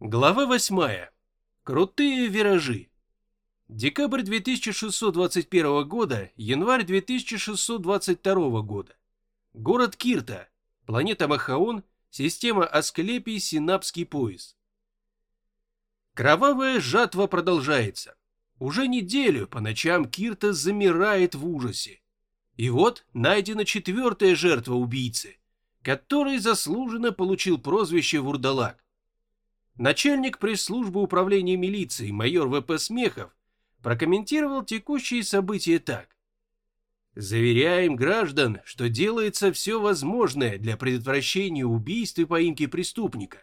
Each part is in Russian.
Глава 8. Крутые виражи. Декабрь 2621 года, январь 2622 года. Город Кирта, планета Махаон, система Асклепий, Синапский пояс. Кровавая жатва продолжается. Уже неделю по ночам Кирта замирает в ужасе. И вот найдена четвертая жертва убийцы, который заслуженно получил прозвище Вурдалак. Начальник пресс-службы управления милиции майор ВП Смехов прокомментировал текущие события так. Заверяем граждан, что делается все возможное для предотвращения убийств и поимки преступника.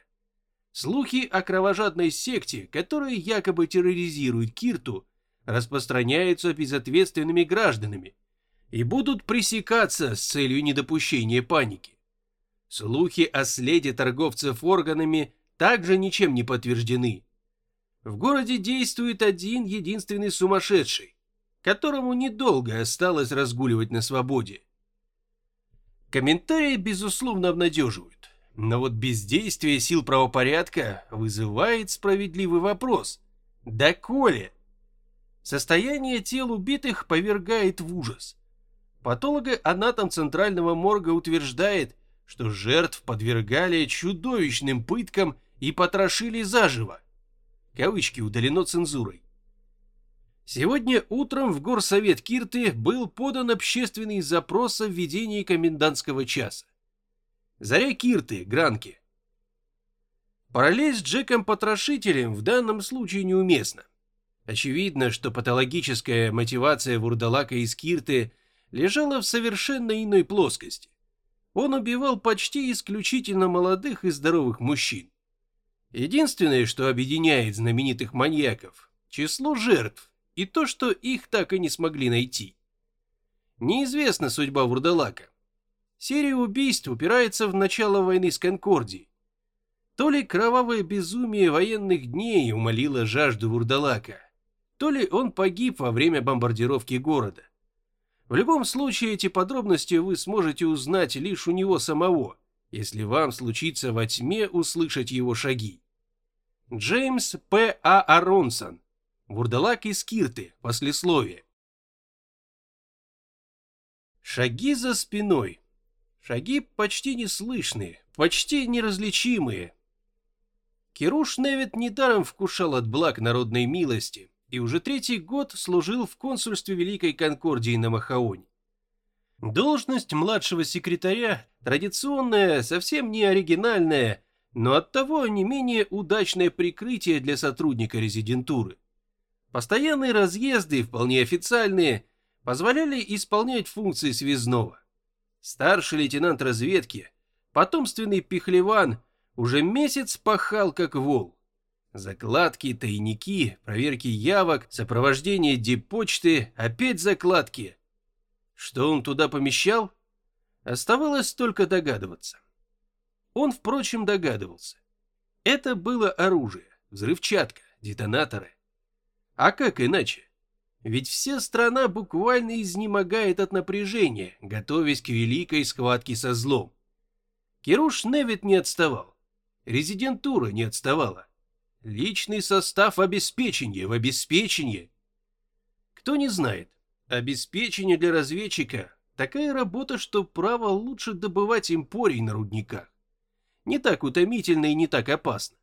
Слухи о кровожадной секте, которая якобы терроризирует Кирту, распространяются безответственными гражданами и будут пресекаться с целью недопущения паники. Слухи о следе торговцев органами также ничем не подтверждены. В городе действует один единственный сумасшедший, которому недолго осталось разгуливать на свободе. Комментарии, безусловно, обнадеживают, но вот бездействие сил правопорядка вызывает справедливый вопрос. Да коли? Состояние тел убитых повергает в ужас. Патологоанатом Центрального морга утверждает, что жертв подвергали чудовищным пыткам и потрошили заживо. Кавычки удалено цензурой. Сегодня утром в горсовет Кирты был подан общественный запрос о введении комендантского часа. Заря Кирты, Гранки. Параллель с Джеком-потрошителем в данном случае неуместна. Очевидно, что патологическая мотивация вурдалака из Кирты лежала в совершенно иной плоскости. Он убивал почти исключительно молодых и здоровых мужчин. Единственное, что объединяет знаменитых маньяков – число жертв и то, что их так и не смогли найти. Неизвестна судьба Вурдалака. Серия убийств упирается в начало войны с Конкордией. То ли кровавое безумие военных дней умолило жажду Вурдалака, то ли он погиб во время бомбардировки города. В любом случае эти подробности вы сможете узнать лишь у него самого, если вам случится во тьме услышать его шаги. Джеймс П. А. Аронсон. Вурдалак из Кирты. Послесловие. Шаги за спиной. Шаги почти неслышные, почти неразличимые. Кируш Невит недаром вкушал от благ народной милости и уже третий год служил в консульстве Великой Конкордии на Махаоне. Должность младшего секретаря традиционная, совсем не оригинальная, но оттого не менее удачное прикрытие для сотрудника резидентуры. Постоянные разъезды, вполне официальные, позволяли исполнять функции связного. Старший лейтенант разведки, потомственный пихлеван, уже месяц пахал как вол. Закладки, тайники, проверки явок, сопровождение дипочты, опять закладки. Что он туда помещал? Оставалось только догадываться. Он, впрочем, догадывался. Это было оружие, взрывчатка, детонаторы. А как иначе? Ведь вся страна буквально изнемогает от напряжения, готовясь к великой схватке со злом. Кируш Невит не отставал. Резидентура не отставала. Личный состав обеспечения в обеспечении. Кто не знает, обеспечение для разведчика – такая работа, что право лучше добывать импорий на рудниках не так утомительно и не так опасно.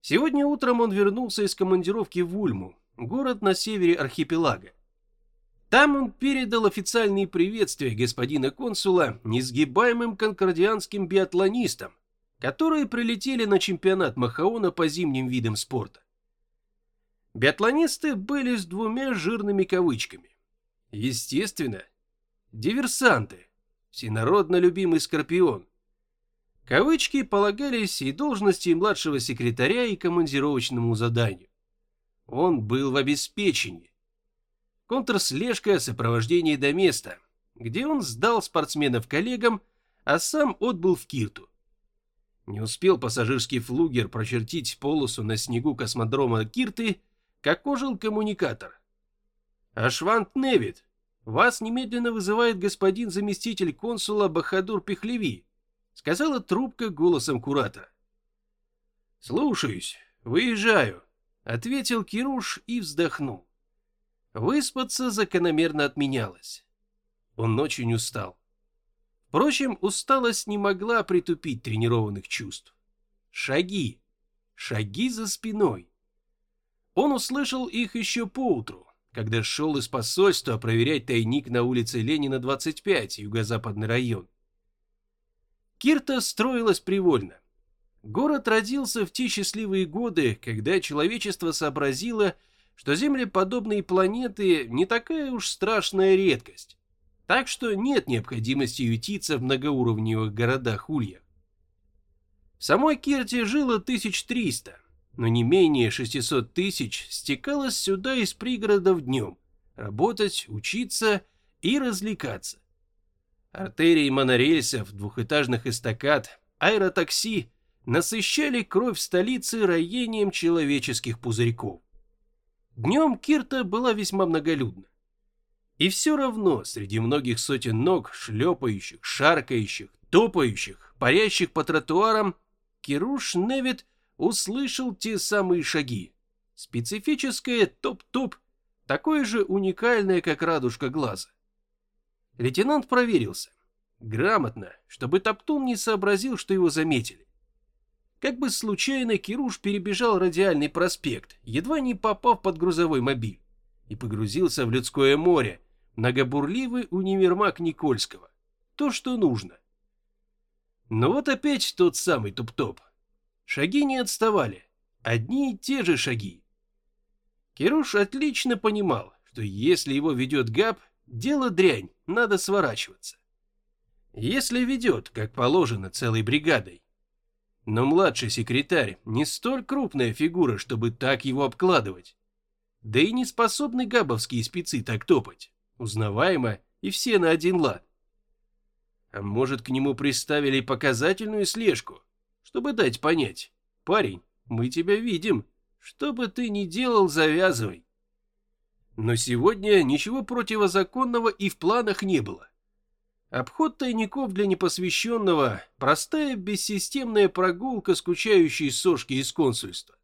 Сегодня утром он вернулся из командировки в Ульму, город на севере архипелага. Там он передал официальные приветствия господина консула несгибаемым конкордианским биатлонистам, которые прилетели на чемпионат Махаона по зимним видам спорта. Биатлонисты были с двумя жирными кавычками. Естественно, диверсанты, всенародно любимый Скорпион, Кавычки полагались и должности младшего секретаря, и командировочному заданию. Он был в обеспечении. Контрслежка, сопровождение до места, где он сдал спортсменов коллегам, а сам отбыл в Кирту. Не успел пассажирский флугер прочертить полосу на снегу космодрома Кирты, как ожил коммуникатор. «Ашвант Невит, вас немедленно вызывает господин заместитель консула Бахадур Пехлеви», сказала трубка голосом куратора. Слушаюсь, выезжаю, ответил Кируш и вздохнул. Выспаться закономерно отменялось. Он очень устал. Впрочем, усталость не могла притупить тренированных чувств. Шаги. Шаги за спиной. Он услышал их еще поутру, когда шел из посольства проверять тайник на улице Ленина, 25, юго-западный район. Кирта строилась привольно. Город родился в те счастливые годы, когда человечество сообразило, что землеподобные планеты не такая уж страшная редкость. Так что нет необходимости ютиться в многоуровневых городах-ульях. В самой Кирте жило 1300, но не менее 600 тысяч стекалось сюда из пригородов днем, работать, учиться и развлекаться. Артерии монорельсов, двухэтажных эстакад, аэротакси насыщали кровь столицы роением человеческих пузырьков. Днем Кирта была весьма многолюдна. И все равно среди многих сотен ног, шлепающих, шаркающих, топающих, парящих по тротуарам, Кируш Невит услышал те самые шаги. Специфическое топ-топ, такое же уникальное, как радужка глаза. Лейтенант проверился. Грамотно, чтобы Топтун не сообразил, что его заметили. Как бы случайно Кируш перебежал радиальный проспект, едва не попав под грузовой мобиль, и погрузился в людское море, многобурливый универмаг Никольского. То, что нужно. Но вот опять тот самый туп-топ. Шаги не отставали. Одни и те же шаги. Кируш отлично понимал, что если его ведет ГАП, дело дрянь, надо сворачиваться. Если ведет, как положено, целой бригадой. Но младший секретарь не столь крупная фигура, чтобы так его обкладывать. Да и не способны габовские спецы так топать. Узнаваемо и все на один лад. А может, к нему приставили показательную слежку? Чтобы дать понять, парень, мы тебя видим, что бы ты ни делал, завязывай. Но сегодня ничего противозаконного и в планах не было. Обход тайников для непосвященного – простая бессистемная прогулка скучающей сошки из консульства.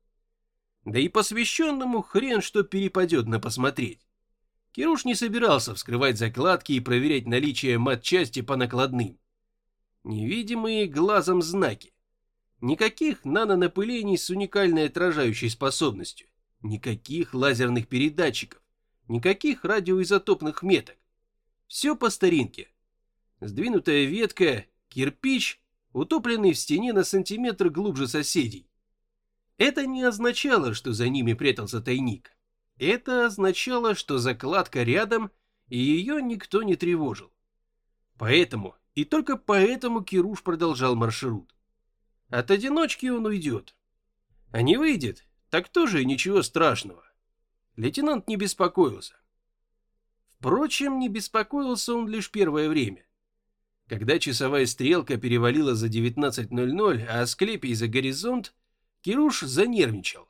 Да и посвященному хрен что перепадет на посмотреть. Кируш не собирался вскрывать закладки и проверять наличие матчасти по накладным. Невидимые глазом знаки. Никаких нанонапылений с уникальной отражающей способностью, никаких лазерных передатчиков, никаких радиоизотопных меток. Все по старинке. Сдвинутая ветка, кирпич, утопленный в стене на сантиметр глубже соседей. Это не означало, что за ними прятался тайник. Это означало, что закладка рядом, и ее никто не тревожил. Поэтому, и только поэтому Кируш продолжал маршрут. От одиночки он уйдет. А не выйдет, так тоже ничего страшного. Лейтенант не беспокоился. Впрочем, не беспокоился он лишь первое время. Когда часовая стрелка перевалила за 19.00, а Асклепий за горизонт, Кируш занервничал.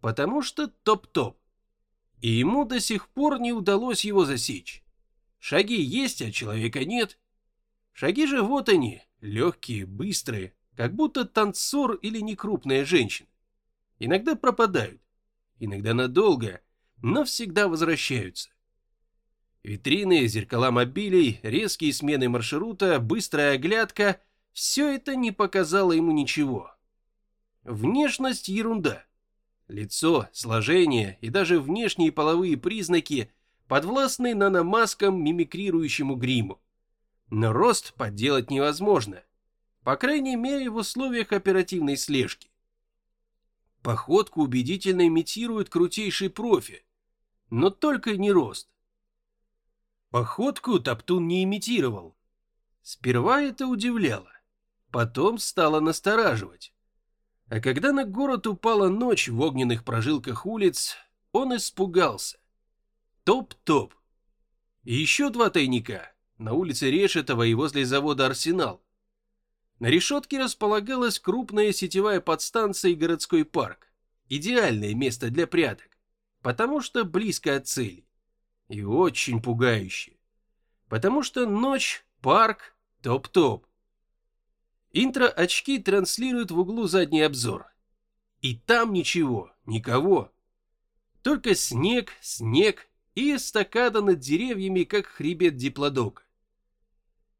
Потому что топ-топ. И ему до сих пор не удалось его засечь. Шаги есть, а человека нет. Шаги же вот они, легкие, быстрые, как будто танцор или некрупная женщина. Иногда пропадают, иногда надолго, но всегда возвращаются. Витрины, зеркала мобилей, резкие смены маршрута, быстрая оглядка – все это не показало ему ничего. Внешность – ерунда. Лицо, сложение и даже внешние половые признаки подвластны наномаскам, мимикрирующему гриму. Но рост подделать невозможно – по крайней мере, в условиях оперативной слежки. Походку убедительно имитирует крутейший профи, но только не рост. Походку Топтун не имитировал. Сперва это удивляло, потом стало настораживать. А когда на город упала ночь в огненных прожилках улиц, он испугался. Топ-топ. Еще два тайника на улице Решетова и возле завода «Арсенал». На решетке располагалась крупная сетевая подстанция и городской парк. Идеальное место для пряток, потому что близко от цели. И очень пугающее. Потому что ночь, парк, топ-топ. Интро-очки транслируют в углу задний обзор. И там ничего, никого. Только снег, снег и эстакада над деревьями, как хребет диплодока.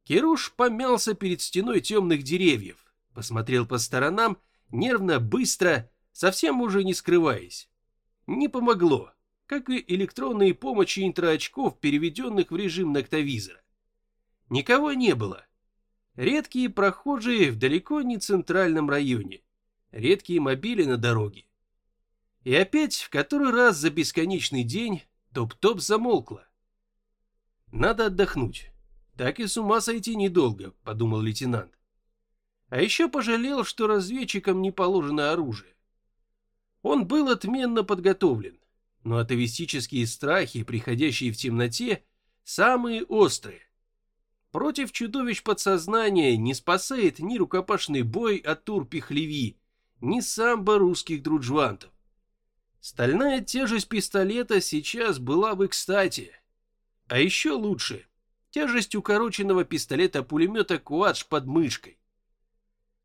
Кируш помялся перед стеной темных деревьев, посмотрел по сторонам, нервно, быстро, совсем уже не скрываясь. Не помогло, как и электронные помощи интроочков, переведенных в режим ноктовизора. Никого не было. Редкие прохожие в далеко не центральном районе. Редкие мобили на дороге. И опять, в который раз за бесконечный день, топ-топ замолкла. Надо отдохнуть. Так и с ума сойти недолго, подумал лейтенант. А еще пожалел, что разведчикам не положено оружие. Он был отменно подготовлен, но атовистические страхи, приходящие в темноте, самые острые. Против чудовищ подсознания не спасает ни рукопашный бой от Тур-Пихлеви, ни самбо русских друджвантов. Стальная тяжесть пистолета сейчас была бы кстати. А еще лучше – тяжесть укороченного пистолета-пулемета Куадж под мышкой.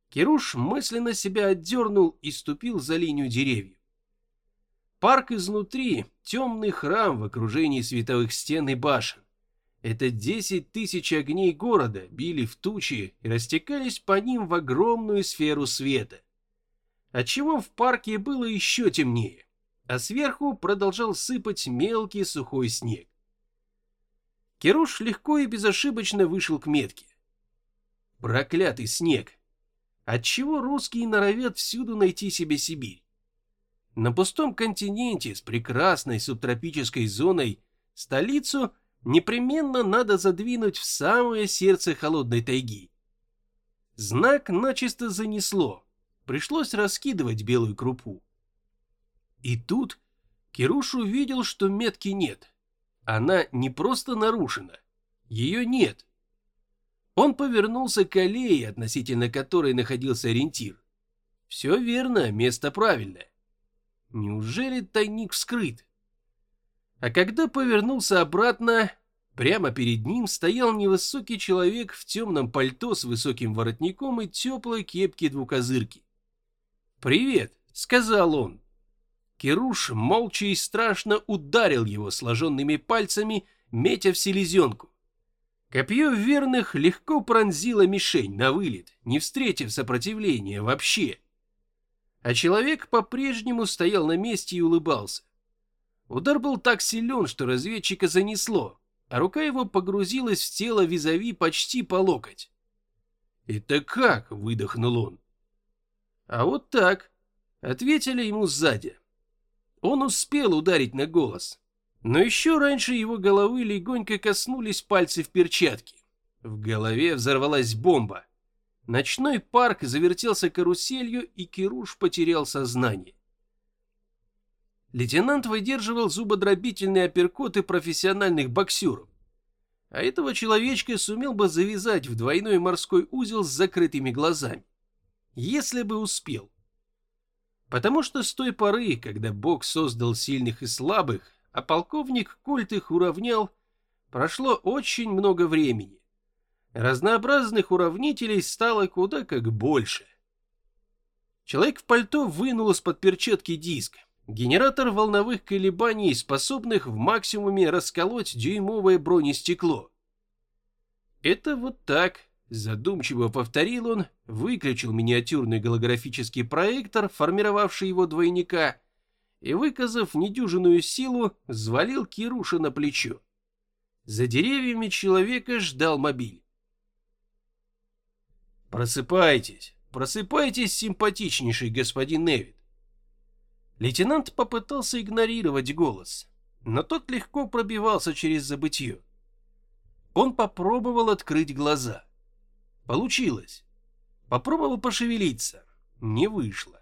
Кируш мысленно себя отдернул и ступил за линию деревьев. Парк изнутри – темный храм в окружении световых стен и башен. Это 10 тысяч огней города били в тучи и растекались по ним в огромную сферу света. Отчего в парке было еще темнее а сверху продолжал сыпать мелкий сухой снег. Кируш легко и безошибочно вышел к метке. Проклятый снег! Отчего русские норовят всюду найти себе Сибирь? На пустом континенте с прекрасной субтропической зоной столицу непременно надо задвинуть в самое сердце холодной тайги. Знак начисто занесло, пришлось раскидывать белую крупу. И тут Кируш увидел, что метки нет. Она не просто нарушена, ее нет. Он повернулся к аллее, относительно которой находился ориентир. Все верно, место правильное. Неужели тайник вскрыт? А когда повернулся обратно, прямо перед ним стоял невысокий человек в темном пальто с высоким воротником и теплой кепке двукозырки. «Привет», — сказал он, Кируш молча и страшно ударил его сложенными пальцами, метя в селезенку. Копье верных легко пронзило мишень на вылет, не встретив сопротивления вообще. А человек по-прежнему стоял на месте и улыбался. Удар был так силен, что разведчика занесло, а рука его погрузилась в тело визави почти по локоть. «Это как?» — выдохнул он. «А вот так», — ответили ему сзади. Он успел ударить на голос, но еще раньше его головы легонько коснулись пальцы в перчатке. В голове взорвалась бомба. Ночной парк завертелся каруселью, и Кируш потерял сознание. Лейтенант выдерживал зубодробительные апперкоты профессиональных боксеров. А этого человечка сумел бы завязать в двойной морской узел с закрытыми глазами. Если бы успел. Потому что с той поры, когда Бог создал сильных и слабых, а полковник Культ их уравнял, прошло очень много времени. Разнообразных уравнителей стало куда как больше. Человек в пальто вынул из-под перчатки диск. Генератор волновых колебаний, способных в максимуме расколоть дюймовое бронестекло. Это вот так, Задумчиво повторил он, выключил миниатюрный голографический проектор, формировавший его двойника, и, выказав недюжинную силу, взвалил Кируша на плечо. За деревьями человека ждал мобиль. «Просыпайтесь, просыпайтесь, симпатичнейший господин Невит!» Лейтенант попытался игнорировать голос, но тот легко пробивался через забытье. Он попробовал открыть глаза. Получилось. Попробовал пошевелиться. Не вышло.